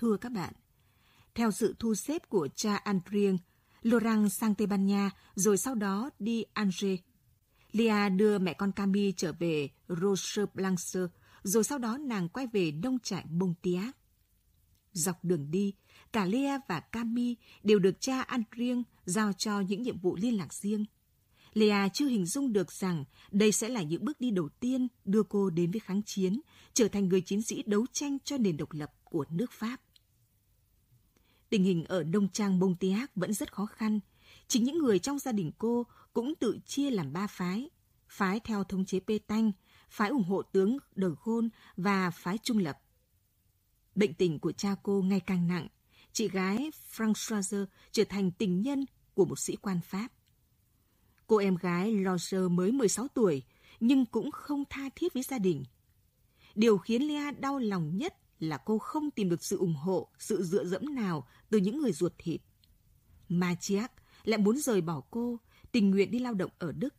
thưa các bạn. Theo sự thu xếp của cha Adrien, Laurent sang Tây Ban Nha, rồi sau đó đi Angers. Lia đưa mẹ con Cami trở về Roche Blanche, rồi sau đó nàng quay về nông trại Montiac. Dọc đường đi, cả Lia và Cami đều được cha Adrien giao cho những nhiệm vụ liên lạc riêng. Lea chưa hình dung được rằng đây sẽ là những bước đi đầu tiên đưa cô đến với kháng chiến, trở thành người chiến sĩ đấu tranh cho nền độc lập của nước Pháp. Tình hình ở Đông Trang Bông Tiác vẫn rất khó khăn. Chính những người trong gia đình cô cũng tự chia làm ba phái. Phái theo thống chế Pê Tanh, phái ủng hộ tướng Đờ Khôn và phái trung lập. Bệnh tình của cha cô ngày càng nặng. Chị gái Françoise trở thành tình nhân của một sĩ quan Pháp. Cô em gái Roger mới 16 tuổi, nhưng cũng không tha thiết với gia đình. Điều khiến Lea đau lòng nhất là cô không tìm được sự ủng hộ, sự dựa dẫm nào từ những người ruột thịt. Machiak lại muốn rời bỏ cô, tình nguyện đi lao động ở Đức.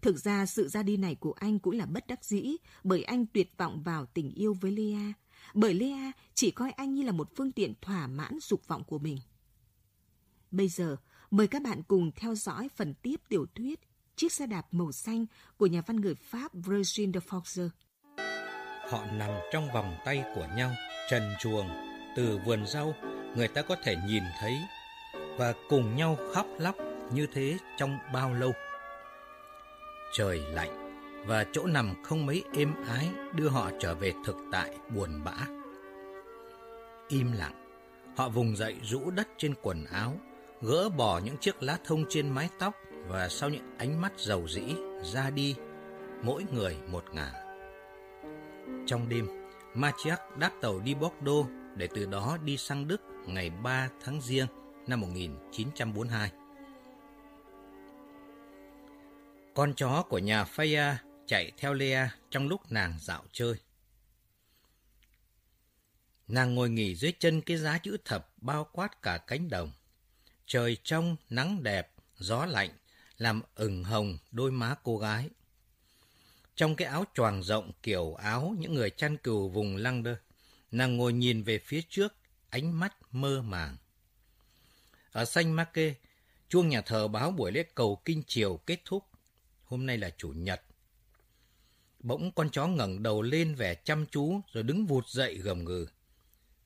Thực ra sự ra đi này của anh cũng là bất đắc dĩ bởi anh tuyệt vọng vào tình yêu với Lea, bởi Lea chỉ coi anh như là một phương tiện thỏa mãn dục vọng của mình. Bây giờ, mời các bạn cùng theo dõi phần tiếp tiểu thuyết Chiếc xe đạp màu xanh của nhà văn người Pháp Virgin de Foxer. Họ nằm trong vòng tay của nhau, trần chuồng, từ vườn rau người ta có thể nhìn thấy và cùng nhau khóc lóc như thế trong bao lâu. Trời lạnh và chỗ nằm không mấy êm ái đưa họ trở về thực tại buồn bã. Im lặng, họ vùng dậy rũ đất trên quần áo, gỡ bỏ những chiếc lá thông trên mái tóc và sau những ánh mắt dầu dĩ ra đi, mỗi người một ngả. Trong đêm, Machiac đáp tàu đi Bordeaux để từ đó đi sang Đức ngày 3 tháng Giêng năm 1942. Con chó của nhà Faya chạy theo Lea trong lúc nàng dạo chơi. Nàng ngồi nghỉ dưới chân cái giá chữ thập bao quát cả cánh đồng. Trời trong, nắng đẹp, gió lạnh, làm ửng hồng đôi má cô gái. Trong cái áo choàng rộng kiểu áo những người chăn cừu vùng lăng đơ, nàng ngồi nhìn về phía trước, ánh mắt mơ màng. Ở xanh ma kê, chuông nhà thờ báo buổi lễ cầu kinh chiều kết thúc. Hôm nay là chủ nhật. Bỗng con chó ngẩng đầu lên vẻ chăm chú rồi đứng vụt dậy gầm gừ.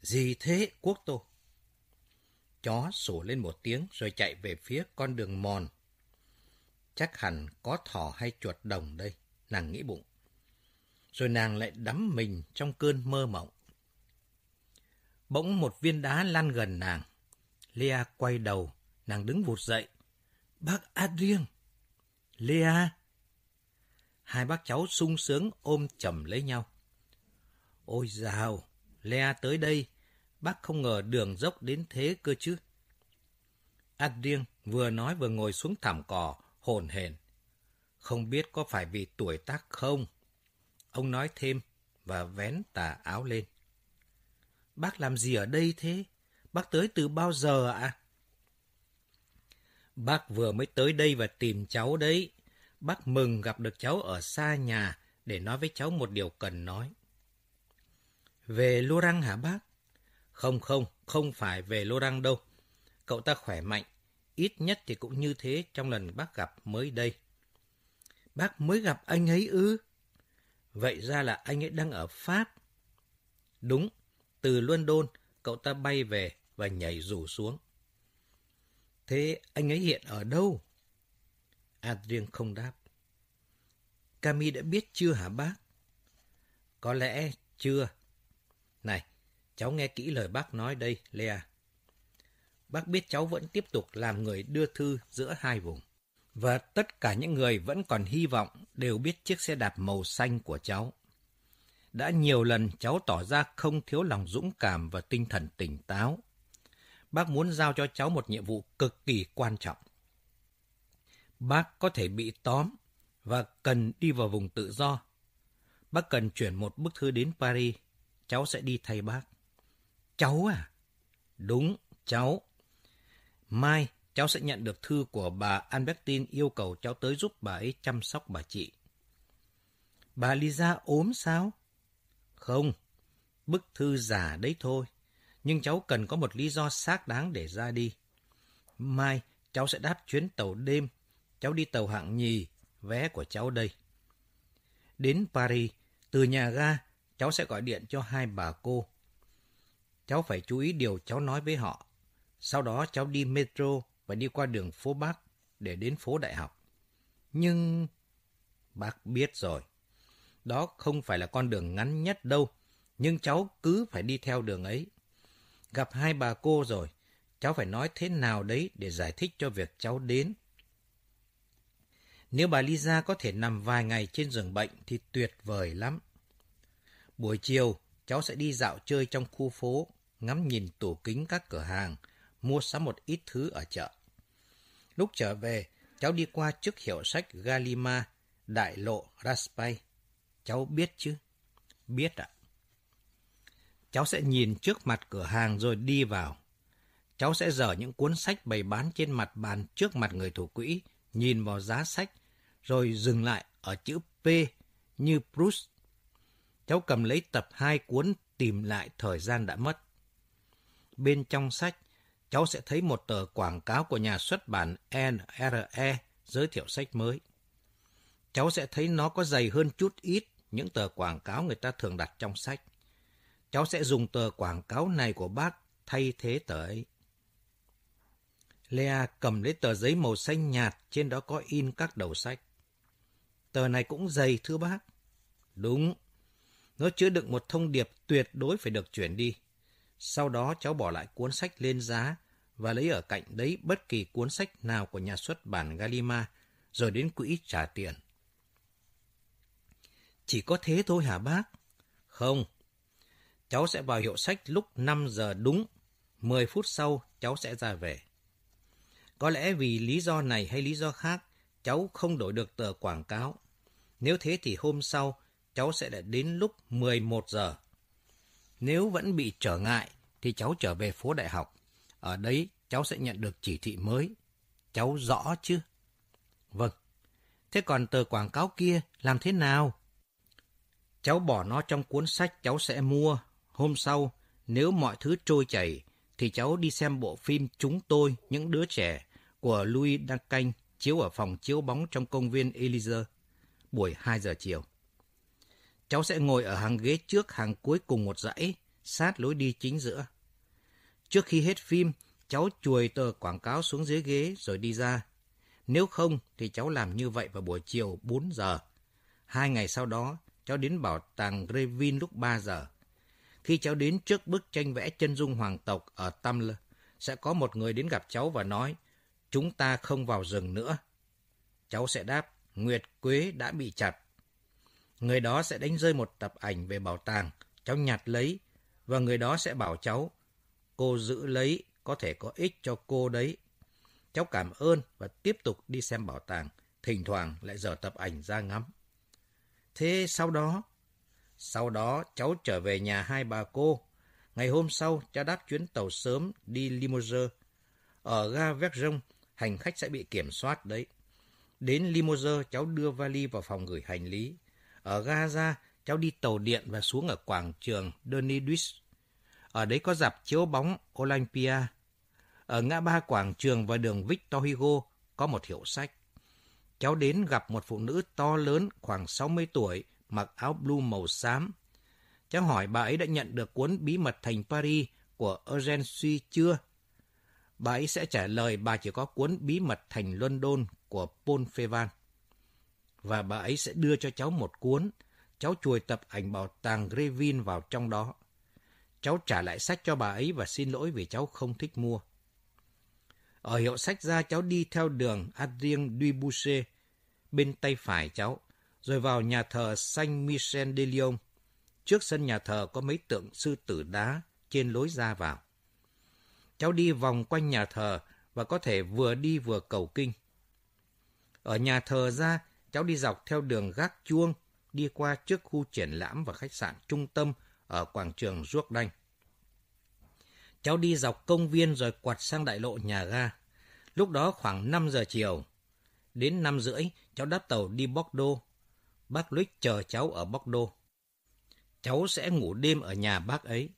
Gì thế, quốc tô? Chó sủa lên một tiếng rồi chạy về phía con đường mòn. Chắc hẳn có thỏ hay chuột đồng đây, nàng nghĩ bụng. Rồi nàng lại đắm mình trong cơn mơ mộng. Bỗng một viên đá lăn gần nàng. Lea quay đầu, nàng đứng vụt dậy. Bác Adrien! Lea! Hai bác cháu sung sướng ôm chầm lấy nhau. Ôi dào! Lea tới đây, bác không ngờ đường dốc đến thế cơ chứ. Adrien vừa nói vừa ngồi xuống thảm cỏ, hồn hển. Không biết có phải vì tuổi tác không? Ông nói thêm và vén tà áo lên. Bác làm gì ở đây thế? Bác tới từ bao giờ ạ? Bác vừa mới tới đây và tìm cháu đấy. Bác mừng gặp được cháu ở xa nhà để nói với cháu một điều cần nói. Về Lô Răng hả bác? Không không, không phải về Lô Răng đâu. Cậu ta khỏe mạnh, ít nhất thì cũng như thế trong lần bác gặp mới đây. Bác mới gặp anh ấy ư? Vậy ra là anh ấy đang ở Pháp. Đúng, từ London, cậu ta bay về và nhảy rủ xuống. Thế anh ấy hiện ở đâu? Adrien không đáp. Cami đã biết chưa hả bác? Có lẽ chưa. Này, cháu nghe kỹ lời bác nói đây, Lea. Bác biết cháu vẫn tiếp tục làm người đưa thư giữa hai vùng. Và tất cả những người vẫn còn hy vọng đều biết chiếc xe đạp màu xanh của cháu. Đã nhiều lần cháu tỏ ra không thiếu lòng dũng cảm và tinh thần tỉnh táo. Bác muốn giao cho cháu một nhiệm vụ cực kỳ quan trọng. Bác có thể bị tóm và cần đi vào vùng tự do. Bác cần chuyển một bức thư đến Paris. Cháu sẽ đi thay bác. Cháu à? Đúng, cháu. Mai, cháu sẽ nhận được thư của bà Albertine yêu cầu cháu tới giúp bà ấy chăm sóc bà chị. Bà Lisa ốm sao? Không, bức thư giả đấy thôi. nhưng cháu cần có một lý do xác đáng để ra đi. Mai, cháu sẽ đáp chuyến tàu đêm. Cháu đi tàu hạng nhì, vé của cháu đây. Đến Paris, từ nhà ga, cháu sẽ gọi điện cho hai bà cô. Cháu phải chú ý điều cháu nói với họ. Sau đó cháu đi metro và đi qua đường phố Bắc để đến phố Đại học. Nhưng... Bác biết rồi. Đó không phải là con đường ngắn nhất đâu, nhưng cháu cứ phải đi theo đường ấy. Gặp hai bà cô rồi, cháu phải nói thế nào đấy để giải thích cho việc cháu đến. Nếu bà Lisa có thể nằm vài ngày trên giường bệnh thì tuyệt vời lắm. Buổi chiều, cháu sẽ đi dạo chơi trong khu phố, ngắm nhìn tủ kính các cửa hàng, mua sắm một ít thứ ở chợ. Lúc trở về, cháu đi qua trước hiệu sách Galima, đại lộ Raspai. Cháu biết chứ? Biết ạ. Cháu sẽ nhìn trước mặt cửa hàng rồi đi vào. Cháu sẽ dở những cuốn sách bày bán trên mặt bàn trước mặt người thủ quỹ, nhìn vào giá sách, rồi dừng lại ở chữ P như Proust. Cháu cầm lấy tập hai cuốn tìm lại thời gian đã mất. Bên trong sách, cháu sẽ thấy một tờ quảng cáo của nhà xuất bản NRE giới thiệu sách mới. Cháu sẽ thấy nó có dày hơn chút ít những tờ quảng cáo người ta thường đặt trong sách. Cháu sẽ dùng tờ quảng cáo này của bác thay thế tờ ấy. Lea cầm lấy tờ giấy màu xanh nhạt, trên đó có in các đầu sách. Tờ này cũng dày thưa bác. Đúng. Nó chứa đựng một thông điệp tuyệt đối phải được chuyển đi. Sau đó cháu bỏ lại cuốn sách lên giá và lấy ở cạnh đấy bất kỳ cuốn sách nào của nhà xuất bản Galima, rồi đến quỹ trả tiền. Chỉ có thế thôi hả bác? Không. Cháu sẽ vào hiệu sách lúc 5 giờ đúng. 10 phút sau cháu sẽ ra về. Có lẽ vì lý do này hay lý do khác, cháu không đổi được tờ quảng cáo. Nếu thế thì hôm sau, cháu sẽ đã đến lúc 11 giờ. Nếu vẫn bị trở ngại, thì cháu trở về phố đại học. Ở đấy, cháu sẽ nhận được chỉ thị mới. Cháu rõ chứ? Vâng. Thế còn tờ quảng cáo kia làm thế nào? Cháu bỏ nó trong cuốn sách cháu sẽ mua. Hôm sau, nếu mọi thứ trôi chảy, thì cháu đi xem bộ phim Chúng tôi, những đứa trẻ của Louis Dancanh chiếu ở phòng chiếu bóng trong công viên Elysee, buổi 2 giờ chiều. Cháu sẽ ngồi ở hàng ghế trước hàng cuối cùng một dãy, sát lối đi chính giữa. Trước khi hết phim, cháu chuồi tờ quảng cáo xuống dưới ghế rồi đi ra. Nếu không thì cháu làm như vậy vào buổi chiều 4 giờ. Hai ngày sau đó, cháu đến bảo tàng Grevin lúc 3 giờ. Khi cháu đến trước bức tranh vẽ chân dung hoàng tộc ở Tamler, sẽ có một người đến gặp cháu và nói, chúng ta không vào rừng nữa. Cháu sẽ đáp, Nguyệt Quế đã bị chặt. Người đó sẽ đánh rơi một tập ảnh về bảo tàng, cháu nhặt lấy, và người đó sẽ bảo cháu, cô giữ lấy, có thể có ích cho cô đấy. Cháu cảm ơn và tiếp tục đi xem bảo tàng, thỉnh thoảng lại dở tập ảnh ra ngắm. Thế sau đó? Sau đó cháu trở về nhà hai bà cô. Ngày hôm sau, cháu đáp chuyến tàu sớm đi Limoges. Ở ga vecrông hành khách sẽ bị kiểm soát đấy. Đến Limoges, cháu đưa vali vào phòng gửi hành lý. Ở Gaza, cháu đi tàu điện và xuống ở quảng trường Denis Ở đấy có dạp chiếu bóng Olympia. Ở ngã ba quảng trường và đường Victor Hugo có một hiệu sách. Cháu đến gặp một phụ nữ to lớn khoảng 60 tuổi, mặc áo blue màu xám. Cháu hỏi bà ấy đã nhận được cuốn Bí mật thành Paris của Eugene Suy chưa? Bà ấy sẽ trả lời bà chỉ có cuốn Bí mật thành London của Paul Fevan và bà ấy sẽ đưa cho cháu một cuốn. Cháu chuồi tập ảnh bảo tàng Grevin vào trong đó. Cháu trả lại sách cho bà ấy và xin lỗi vì cháu không thích mua. Ở hiệu sách ra cháu đi theo đường Adrien Dubuche bên tay phải cháu, rồi vào nhà thờ Saint Michel de Lyon. Trước sân nhà thờ có mấy tượng sư tử đá trên lối ra vào. Cháu đi vòng quanh nhà thờ và có thể vừa đi vừa cầu kinh. Ở nhà thờ ra, cháu đi dọc theo đường gác chuông, đi qua trước khu triển lãm và khách sạn trung tâm ở quảng trường Ruốc Đanh. Cháu đi dọc công viên rồi quạt sang đại lộ nhà ga. Lúc đó khoảng 5 giờ chiều. Đến 5 rưỡi, cháu đáp tàu đi Bordeaux. Bác Luích chờ cháu ở Bordeaux. Cháu sẽ ngủ đêm ở nhà bác ấy.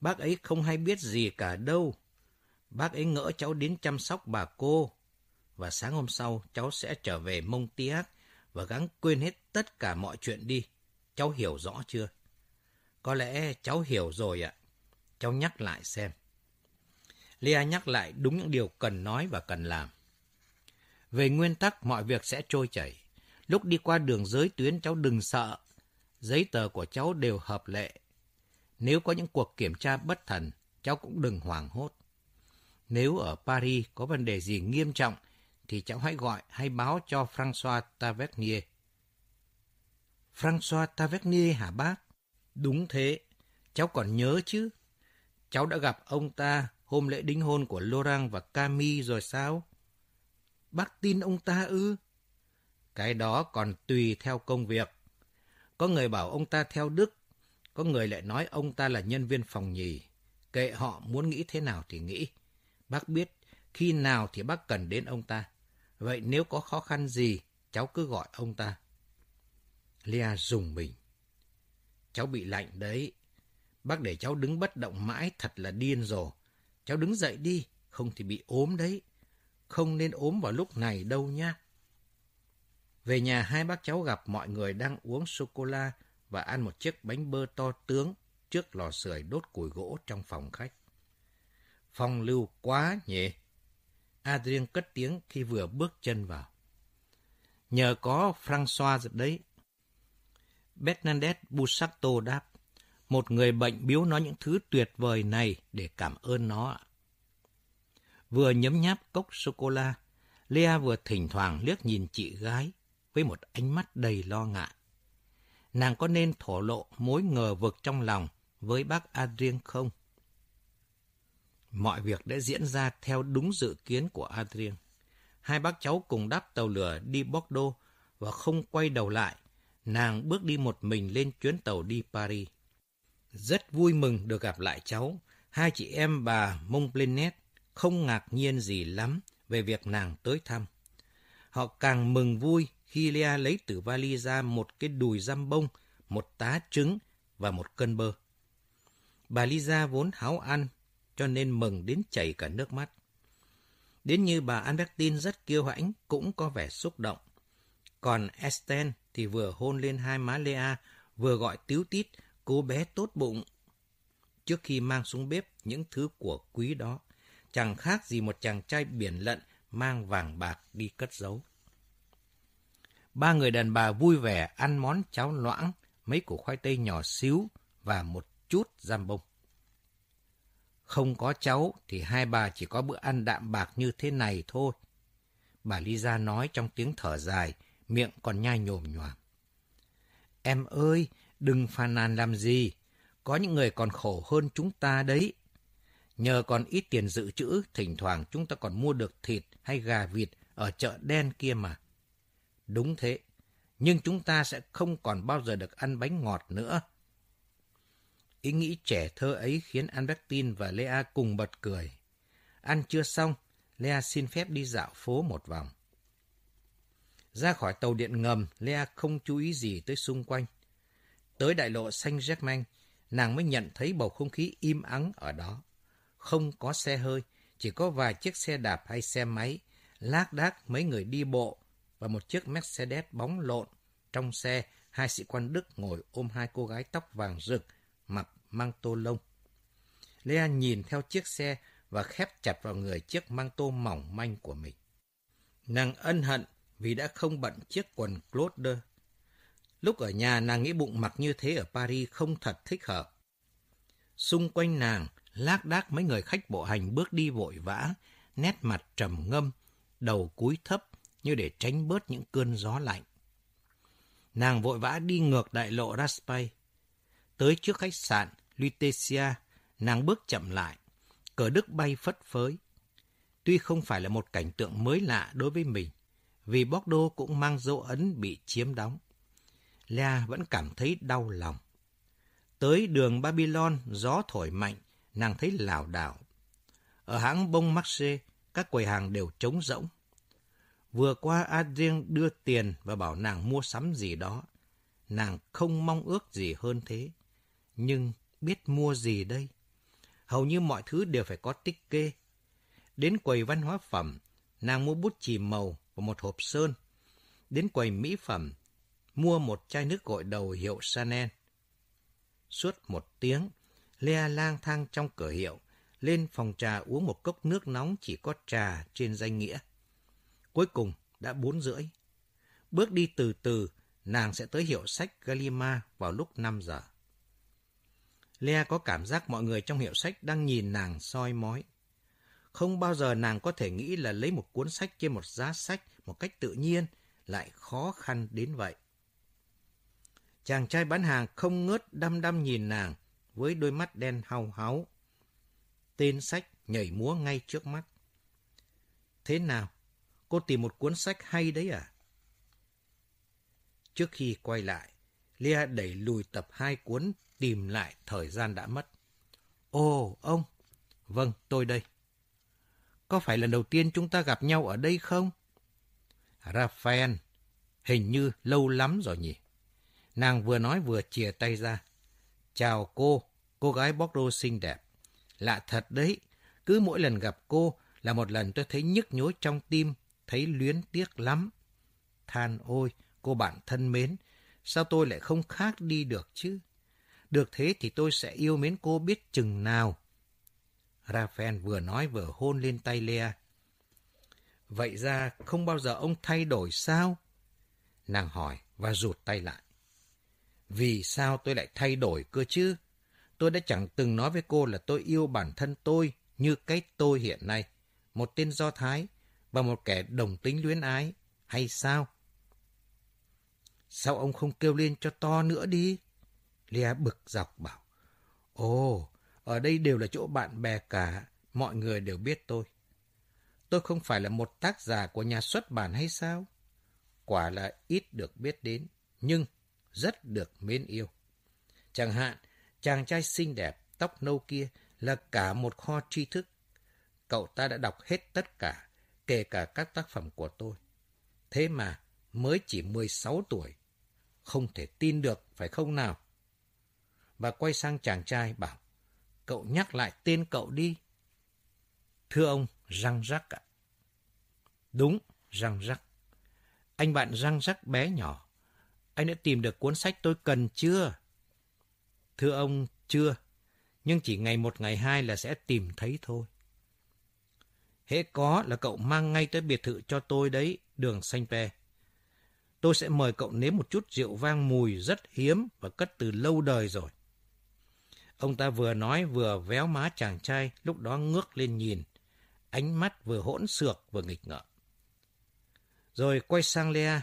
Bác ấy không hay biết gì cả đâu. Bác ấy ngỡ cháu đến chăm sóc bà cô. Và sáng hôm sau, cháu sẽ trở về mông tiác và gắng quên hết tất cả mọi chuyện đi. Cháu hiểu rõ chưa? Có lẽ cháu hiểu rồi ạ. Cháu nhắc lại xem. Lia nhắc lại đúng những điều cần nói và cần làm. Về nguyên tắc, mọi việc sẽ trôi chảy. Lúc đi qua đường giới tuyến, cháu đừng sợ. Giấy tờ của cháu đều hợp lệ. Nếu có những cuộc kiểm tra bất thần, cháu cũng đừng hoảng hốt. Nếu ở Paris có vấn đề gì nghiêm trọng, thì cháu hãy gọi hay báo cho François Tavernier. François Tavernier hả bác? Đúng thế, cháu còn nhớ chứ. Cháu đã gặp ông ta hôm lễ đính hôn của Laurent và Camille rồi sao? Bác tin ông ta ư? Cái đó còn tùy theo công việc. Có người bảo ông ta theo Đức, có người lại nói ông ta là nhân viên phòng nhì. Kệ họ muốn nghĩ thế nào thì nghĩ. Bác biết khi nào thì bác cần đến ông ta. Vậy nếu có khó khăn gì, cháu cứ gọi ông ta. Lia dùng mình. Cháu bị lạnh đấy. Bác để cháu đứng bất động mãi thật là điên rồi. Cháu đứng dậy đi, không thì bị ốm đấy. Không nên ốm vào lúc này đâu nha. Về nhà hai bác cháu gặp mọi người đang uống sô-cô-la và ăn một chiếc bánh bơ to tướng trước lò sưởi đốt củi gỗ trong phòng khách. Phong lưu quá nhỉ? Adrien cất tiếng khi vừa bước chân vào. Nhờ có François đấy. Bernadette Busacto đáp. Một người bệnh biếu nó những thứ tuyệt vời này để cảm ơn nó. Vừa nhấm nháp cốc sô-cô-la, Lea vừa thỉnh thoảng liếc nhìn chị gái với một ánh mắt đầy lo ngại. Nàng có nên thổ lộ mối ngờ vực trong lòng với bác Adrien không? Mọi việc đã diễn ra theo đúng dự kiến của Adrien. Hai bác cháu cùng đáp tàu lửa đi Bordeaux và không quay đầu lại. Nàng bước đi một mình lên chuyến tàu đi Paris. Rất vui mừng được gặp lại cháu. Hai chị em bà Montplenet không ngạc nhiên gì lắm về việc nàng tới thăm. Họ càng mừng vui khi Lea lấy từ vali ra một cái đùi răm bông, một tá trứng và một cân bơ. Bà Lisa vốn háo ăn, cho nên mừng đến chảy cả nước mắt. Đến như bà Albertine rất kiêu hãnh, cũng có vẻ xúc động. Còn Esten thì vừa hôn lên hai má Lea, vừa gọi tiếu tít, cô bé tốt bụng. Trước khi mang xuống bếp những thứ của quý đó, chẳng khác gì một chàng trai biển lận mang vàng bạc đi cất giấu. Ba người đàn bà vui vẻ ăn món cháo loãng, mấy củ khoai tây nhỏ xíu và một chút giam bông. Không có cháu thì hai bà chỉ có bữa ăn đạm bạc như thế này thôi. Bà Lisa nói trong tiếng thở dài, miệng còn nhai nhồm nhòm. Em ơi, đừng phàn nàn làm gì. Có những người còn khổ hơn chúng ta đấy. Nhờ còn ít tiền dự trữ, thỉnh thoảng chúng ta còn mua được thịt hay gà vịt ở chợ đen kia mà. Đúng thế, nhưng chúng ta sẽ không còn bao giờ được ăn bánh ngọt nữa. Ý nghĩ trẻ thơ ấy khiến Albertine và Lea cùng bật cười. Ăn chưa xong, Lea xin phép đi dạo phố một vòng. Ra khỏi tàu điện ngầm, Lea không chú ý gì tới xung quanh. Tới đại lộ Saint-Germain, nàng mới nhận thấy bầu không khí im ắng ở đó. Không có xe hơi, chỉ có vài chiếc xe đạp hay xe máy, lác đác mấy người đi bộ và một chiếc Mercedes bóng lộn. Trong xe, hai sĩ quan Đức ngồi ôm hai cô gái tóc vàng rực, mặc mang tô lông. Lea nhìn theo chiếc xe và khép chặt vào người chiếc mang tô mỏng manh của mình. Nàng ân hận vì đã không bận chiếc quần Claude. Lúc ở nhà nàng nghĩ bụng mặc như thế ở Paris không thật thích hợp. Xung quanh nàng, lác đác mấy người khách bộ hành bước đi vội vã, nét mặt trầm ngâm, đầu cúi thấp như để tránh bớt những cơn gió lạnh. Nàng vội vã đi ngược đại lộ Raspail. Tới trước khách sạn Lutetia, nàng bước chậm lại, cờ đức bay phất phới. Tuy không phải là một cảnh tượng mới lạ đối với mình, vì Bordeaux cũng mang dấu ấn bị chiếm đóng. Lea vẫn cảm thấy đau lòng. Tới đường Babylon, gió thổi mạnh, nàng thấy lảo đảo. Ở hãng bông Marché, các quầy hàng đều trống rỗng. Vừa qua Adrien đưa tiền và bảo nàng mua sắm gì đó. Nàng không mong ước gì hơn thế. Nhưng biết mua gì đây? hầu như mọi thứ đều phải có tích kê. Đến quầy văn hóa phẩm, nàng mua bút chì màu và một hộp sơn. Đến quầy mỹ phẩm, mua một chai nước gội đầu hiệu Chanel. Suốt một tiếng, Lea lang thang trong cửa hiệu, lên phòng trà uống một cốc nước nóng chỉ có trà trên danh nghĩa. Cuối cùng đã bốn rưỡi. Bước đi từ từ, nàng sẽ tới hiệu sách Galima vào lúc 5 giờ. Lea có cảm giác mọi người trong hiệu sách đang nhìn nàng soi mói. Không bao giờ nàng có thể nghĩ là lấy một cuốn sách trên một giá sách một cách tự nhiên lại khó khăn đến vậy. Chàng trai bán hàng không ngớt đăm đăm nhìn nàng với đôi mắt đen hau háu. Tên sách nhảy múa ngay trước mắt. Thế nào? Cô tìm một cuốn sách hay đấy à? Trước khi quay lại, Lea đẩy lùi tập hai cuốn tìm lại thời gian đã mất. Ồ, ông! Vâng, tôi đây. Có phải lần đầu tiên chúng ta gặp nhau ở đây không? Raphael, hình như lâu lắm rồi nhỉ? Nàng vừa nói vừa chìa tay ra. Chào cô, cô gái Bordeaux xinh đẹp. Lạ thật đấy, cứ mỗi lần gặp cô là một lần tôi thấy nhức nhối trong tim, thấy luyến tiếc lắm. Than ôi, cô bạn thân mến, sao tôi lại không khác đi được chứ? Được thế thì tôi sẽ yêu mến cô biết chừng nào. Raphael vừa nói vừa hôn lên tay Lea. Vậy ra không bao giờ ông thay đổi sao? Nàng hỏi và rụt tay lại. Vì sao tôi lại thay đổi cơ chứ? Tôi đã chẳng từng nói với cô là tôi yêu bản thân tôi như cái tôi hiện nay. Một tên Do Thái và một kẻ đồng tính luyến ái. Hay sao? Sao ông không kêu lên cho to nữa đi? Lia bực dọc bảo. Ồ, ở đây đều là chỗ bạn bè cả. Mọi người đều biết tôi. Tôi không phải là một tác giả của nhà xuất bản hay sao? Quả là ít được biết đến, nhưng rất được mến yêu. Chẳng hạn, chàng trai xinh đẹp, tóc nâu kia là cả một kho tri thức. Cậu ta đã đọc hết tất cả, kể cả các tác phẩm của tôi. Thế mà, mới chỉ 16 tuổi. Không thể tin được, phải không nào? Và quay sang chàng trai bảo, cậu nhắc lại tên cậu đi. Thưa ông, răng rắc ạ. Đúng, răng rắc. Anh bạn răng rắc bé nhỏ. Anh đã tìm được cuốn sách tôi cần chưa? Thưa ông, chưa. Nhưng chỉ ngày một ngày hai là sẽ tìm thấy thôi. Hễ có là cậu mang ngay tới biệt thự cho tôi đấy, đường xanh pe. Tôi sẽ mời cậu nếm một chút rượu vang mùi rất hiếm và cất từ lâu đời rồi. Ông ta vừa nói vừa véo má chàng trai, lúc đó ngước lên nhìn. Ánh mắt vừa hỗn xược vừa nghịch ngợm. Rồi quay sang Lea.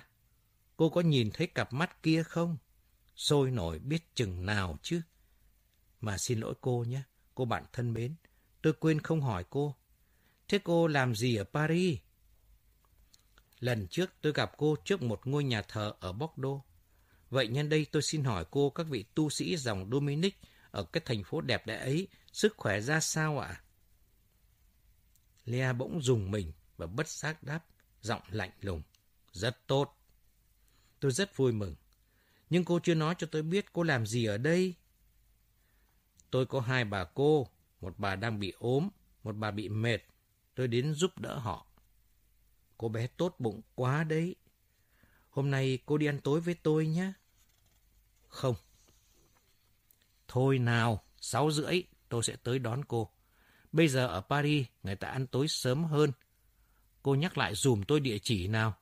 Cô có nhìn thấy cặp mắt kia không? Sôi nổi biết chừng nào chứ. Mà xin lỗi cô nhé, cô bạn thân mến. Tôi quên không hỏi cô. Thế cô làm gì ở Paris? Lần trước tôi gặp cô trước một ngôi nhà thờ ở Bordeaux. Vậy nhân đây tôi xin hỏi cô các vị tu sĩ dòng Dominic ở cái thành phố đẹp đẽ ấy, sức khỏe ra sao ạ? Lea bỗng dùng mình và bất giác đáp, giọng lạnh lùng. Rất tốt. Tôi rất vui mừng. Nhưng cô chưa nói cho tôi biết cô làm gì ở đây. Tôi có hai bà cô, một bà đang bị ốm, một bà bị mệt. Tôi đến giúp đỡ họ. Cô bé tốt bụng quá đấy. Hôm nay cô đi ăn tối với tôi nhé. Không. Thôi nào, sáu rưỡi tôi sẽ tới đón cô. Bây giờ ở Paris người ta ăn tối sớm hơn. Cô nhắc lại dùm tôi địa chỉ nào.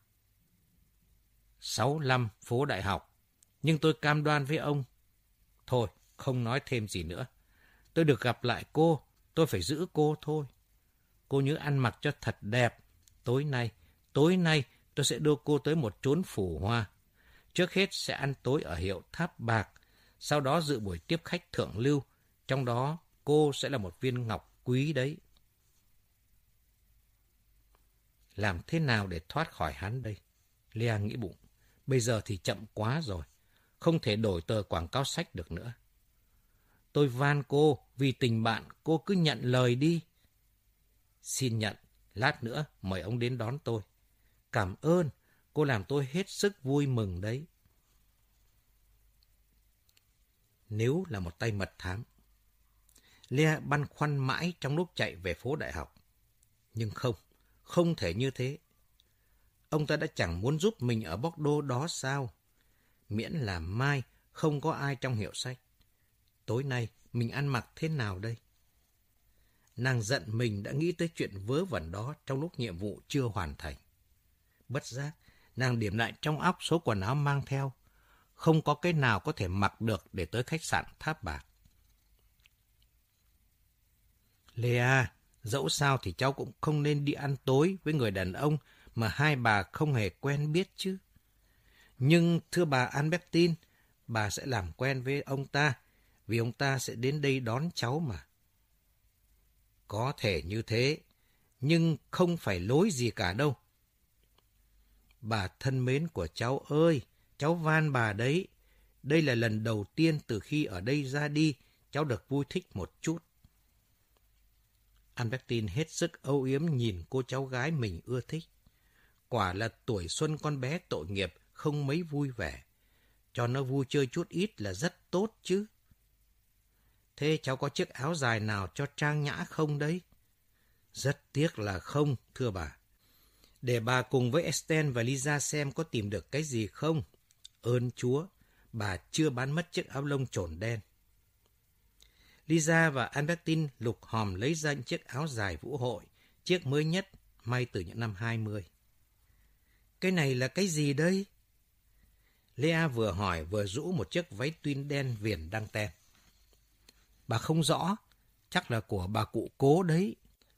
65 phố Đại học. Nhưng tôi cam đoan với ông. Thôi, không nói thêm gì nữa. Tôi được gặp lại cô, tôi phải giữ cô thôi. Cô nhớ ăn mặc cho thật đẹp. Tối nay, tối nay tôi sẽ đưa cô tới một chốn phủ hoa. Trước hết sẽ ăn tối ở hiệu Tháp Bạc, sau đó dự buổi tiếp khách thượng lưu. Trong đó, cô sẽ là một viên ngọc quý đấy. Làm thế nào để thoát khỏi hắn đây? Lea nghĩ bụng. Bây giờ thì chậm quá rồi. Không thể đổi tờ quảng cáo sách được nữa. Tôi van cô, vì tình bạn, cô cứ nhận lời đi. Xin nhận, lát nữa mời ông đến đón tôi. Cảm ơn, cô làm tôi hết sức vui mừng đấy. Nếu là một tay mật thám, Lea băn khoăn mãi trong lúc chạy về phố đại học. Nhưng không, không thể như thế. Ông ta đã chẳng muốn giúp mình ở Bordeaux đó sao? Miễn là mai không có ai trong hiệu sách. Tối nay mình ăn mặc thế nào đây? Nàng giận mình đã nghĩ tới chuyện vớ vẩn đó trong lúc nhiệm vụ chưa hoàn thành. Bất giác, nàng điểm lại trong óc số quần áo mang theo. Không có cái nào có thể mặc được để tới khách sạn Tháp Bạc. Lea, dẫu sao thì cháu cũng không nên đi ăn tối với người đàn ông mà hai bà không hề quen biết chứ. Nhưng thưa bà Albertine, bà sẽ làm quen với ông ta, vì ông ta sẽ đến đây đón cháu mà. Có thể như thế, nhưng không phải lối gì cả đâu. Bà thân mến của cháu ơi, cháu van bà đấy. Đây là lần đầu tiên từ khi ở đây ra đi, cháu được vui thích một chút. Albertine hết sức âu yếm nhìn cô cháu gái mình ưa thích. Quả là tuổi xuân con bé tội nghiệp, không mấy vui vẻ. Cho nó vui chơi chút ít là rất tốt chứ. Thế cháu có chiếc áo dài nào cho trang nhã không đấy? Rất tiếc là không, thưa bà. Để bà cùng với Esten và Lisa xem có tìm được cái gì không. Ơn Chúa, bà chưa bán mất chiếc áo lông trồn đen. Lisa và Albertine lục hòm lấy ra chiếc áo dài vũ hội, chiếc mới nhất, may từ những năm 20. Cái này là cái gì đây? Lea vừa hỏi vừa rũ một chiếc váy tuyên đen viền đăng ten. Bà không rõ, chắc là của bà cụ cố đấy.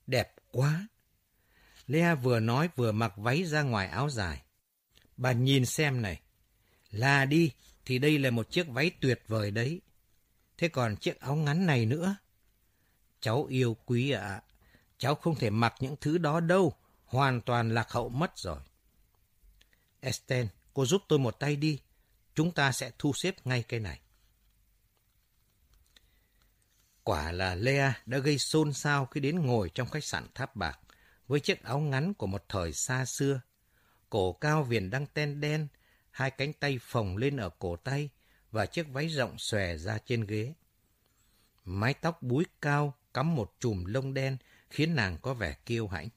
Đẹp quá. Lea vừa nói vừa mặc váy ra ngoài áo dài. Bà nhìn xem này. Là đi, thì đây là một chiếc váy tuyệt vời đấy. Thế còn chiếc áo ngắn này nữa? Cháu yêu quý ạ. Cháu không thể mặc những thứ đó đâu. Hoàn toàn lạc hậu mất rồi. Esten, cô giúp tôi một tay đi. Chúng ta sẽ thu xếp ngay cái này. Quả là Lea đã gây xôn xao khi đến ngồi trong khách sạn Tháp Bạc với chiếc áo ngắn của một thời xa xưa. Cổ cao viền đăng ten đen, hai cánh tay phồng lên ở cổ tay và chiếc váy rộng xòe ra trên ghế. Mái tóc búi cao cắm một chùm lông đen khiến nàng có vẻ kiêu hãnh.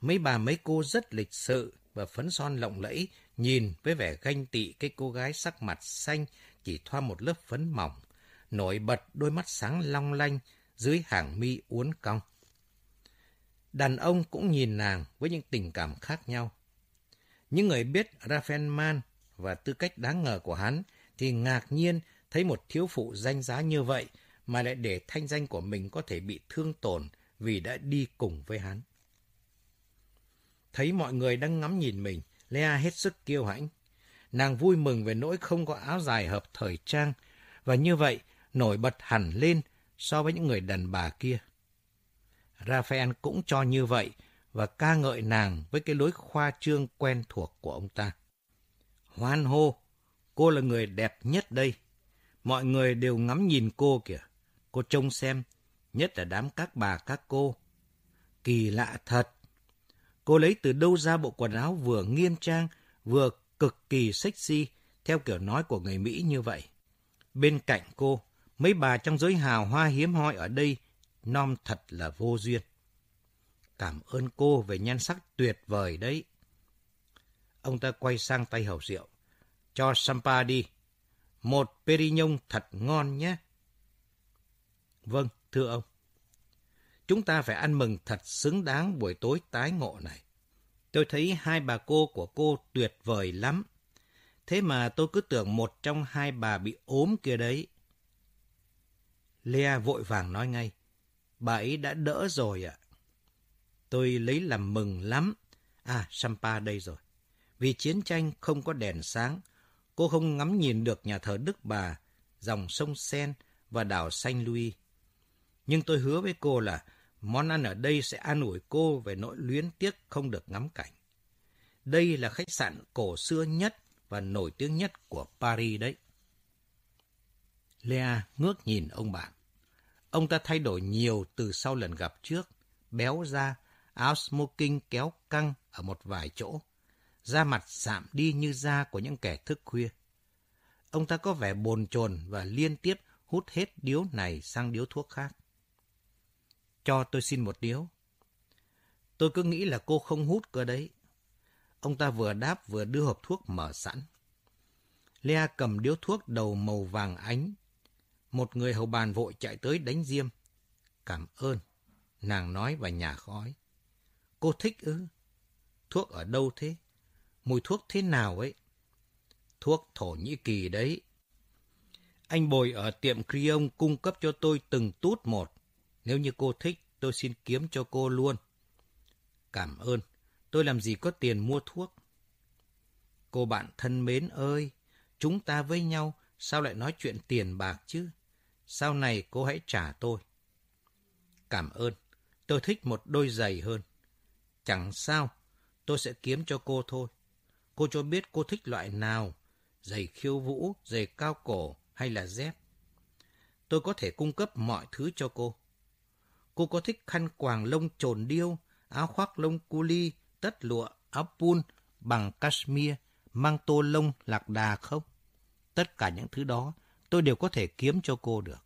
Mấy bà mấy cô rất lịch sự và phấn son lộng lẫy nhìn với vẻ ganh tị cái cô gái sắc mặt xanh chỉ thoa một lớp phấn mỏng, nổi bật đôi mắt sáng long lanh dưới hàng mi uốn cong. Đàn ông cũng nhìn nàng với những tình cảm khác nhau. Những người biết Raphael Mann và tư cách đáng ngờ của hắn thì ngạc nhiên thấy một thiếu phụ danh giá như vậy mà lại để thanh danh của mình có thể bị thương tổn vì đã đi cùng với hắn. Thấy mọi người đang ngắm nhìn mình, Lea hết sức kiêu hãnh. Nàng vui mừng về nỗi không có áo dài hợp thời trang, và như vậy nổi bật hẳn lên so với những người đàn bà kia. Raphael cũng cho như vậy và ca ngợi nàng với cái lối khoa trương quen thuộc của ông ta. Hoan hô, cô là người đẹp nhất đây. Mọi người đều ngắm nhìn cô kìa. Cô trông xem, nhất là đám các bà các cô. Kỳ lạ thật. Cô lấy từ đâu ra bộ quần áo vừa nghiêm trang, vừa cực kỳ sexy, theo kiểu nói của người Mỹ như vậy. Bên cạnh cô, Mấy bà trong giới hào hoa hiếm hoi ở đây nom thật là vô duyên. Cảm ơn cô về nhan sắc tuyệt vời đấy. Ông ta quay sang tay hầu rượu. Cho Sampa đi. Một Perignon thật ngon nhé. Vâng, thưa ông. Chúng ta phải ăn mừng thật xứng đáng buổi tối tái ngộ này. Tôi thấy hai bà cô của cô tuyệt vời lắm. Thế mà tôi cứ tưởng một trong hai bà bị ốm kia đấy. Lea vội vàng nói ngay. Bà ấy đã đỡ rồi ạ. Tôi lấy làm mừng lắm. À, Sampa đây rồi. Vì chiến tranh không có đèn sáng, cô không ngắm nhìn được nhà thờ Đức Bà, dòng sông Sen và đảo Saint Louis. Nhưng tôi hứa với cô là món ăn ở đây sẽ an ủi cô về nỗi luyến tiếc không được ngắm cảnh. Đây là khách sạn cổ xưa nhất và nổi tiếng nhất của Paris đấy. Lea ngước nhìn ông bạn. Ông ta thay đổi nhiều từ sau lần gặp trước, béo ra, áo smoking kéo căng ở một vài chỗ, da mặt sạm đi như da của những kẻ thức khuya. Ông ta có vẻ bồn chồn và liên tiếp hút hết điếu này sang điếu thuốc khác. cho tôi xin một điếu. Tôi cứ nghĩ là cô không hút cơ đấy. Ông ta vừa đáp vừa đưa hộp thuốc mở sẵn. Lea cầm điếu thuốc đầu màu vàng ánh. Một người hầu bàn vội chạy tới đánh diêm. Cảm ơn, nàng nói và nhả khói. Cô thích ư? Thuốc ở đâu thế? Mùi thuốc thế nào ấy? Thuốc Thổ Nhĩ Kỳ đấy. Anh Bồi ở tiệm Creon cung cấp cho tôi từng tút một. Nếu như cô thích, tôi xin kiếm cho cô luôn. Cảm ơn, tôi làm gì có tiền mua thuốc. Cô bạn thân mến ơi, chúng ta với nhau sao lại nói chuyện tiền bạc chứ? Sau này cô hãy trả tôi. Cảm ơn, tôi thích một đôi giày hơn. Chẳng sao, tôi sẽ kiếm cho cô thôi. Cô cho biết cô thích loại nào, giày khiêu vũ, giày cao cổ hay là dép. Tôi có thể cung cấp mọi thứ cho cô. Cô có thích khăn quàng lông trồn điêu, áo khoác lông cu ly, tất lụa, áo pun bằng cashmere, mang tô lông lạc đà không? Tất cả những thứ đó tôi đều có thể kiếm cho cô được.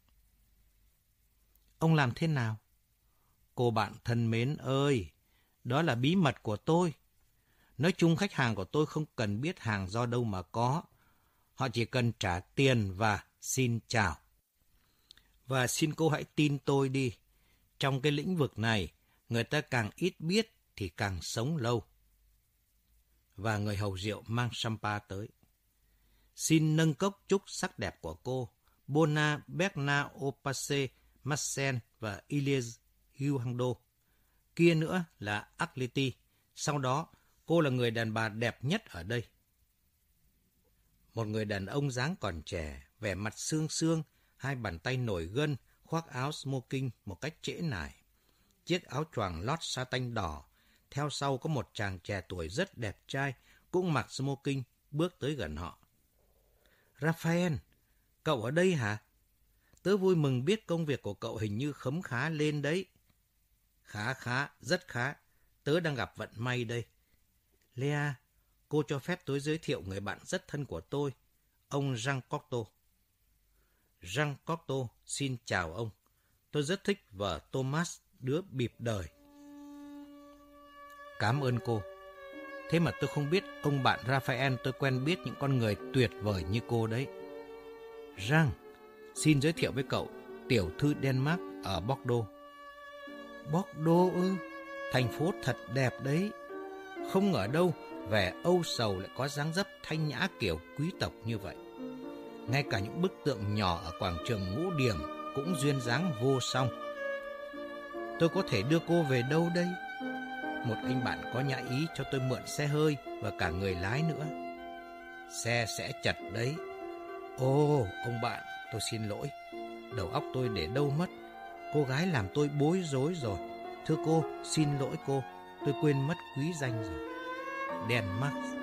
Ông làm thế nào? Cô bạn thân mến ơi, đó là bí mật của tôi. Nói chung khách hàng của tôi không cần biết hàng do đâu mà có. Họ chỉ cần trả tiền và xin chào. Và xin cô hãy tin tôi đi. Trong cái lĩnh vực này, người ta càng ít biết thì càng sống lâu. Và người hầu rượu mang sampa tới. Xin nâng cốc chúc sắc đẹp của cô, Bona Berna Opace, Massen và Ilias Huangdo. Kia nữa là Akliti. Sau đó, cô là người đàn bà đẹp nhất ở đây. Một người đàn ông dáng còn trẻ, vẻ mặt xương xương, hai bàn tay nổi gân, khoác áo smoking một cách trễ nải. Chiếc áo choàng lót sa tanh đỏ, theo sau có một chàng trẻ tuổi rất đẹp trai, cũng mặc smoking, bước tới gần họ. Raphael, cậu ở đây hả? Tớ vui mừng biết công việc của cậu hình như khấm khá lên đấy. Khá khá, rất khá. Tớ đang gặp vận may đây. Lea, cô cho phép tôi giới thiệu người bạn rất thân của tôi, ông Jean Cocteau. Jean Cocteau xin chào ông. Tôi rất thích vợ Thomas, đứa bịp đời. Cảm ơn cô. Thế mà tôi không biết ông bạn Raphael tôi quen biết những con người tuyệt vời như cô đấy. Jean, xin giới thiệu với cậu, tiểu thư Denmark ở Bordeaux. Bordeaux ư? Thành phố thật đẹp đấy. Không ngờ đâu, vẻ âu sầu lại có dáng dấp thanh nhã kiểu quý tộc như vậy. Ngay cả những bức tượng nhỏ ở quảng trường Ngũ Điểm cũng duyên dáng vô song. Tôi có thể đưa cô về đâu đây? Một anh bạn có nhã ý cho tôi mượn xe hơi và cả người lái nữa. Xe sẽ chật đấy. Ô, ông bạn, tôi xin lỗi. Đầu óc tôi để đâu mất. Cô gái làm tôi bối rối rồi. Thưa cô, xin lỗi cô, tôi quên mất quý danh rồi. Đèn Max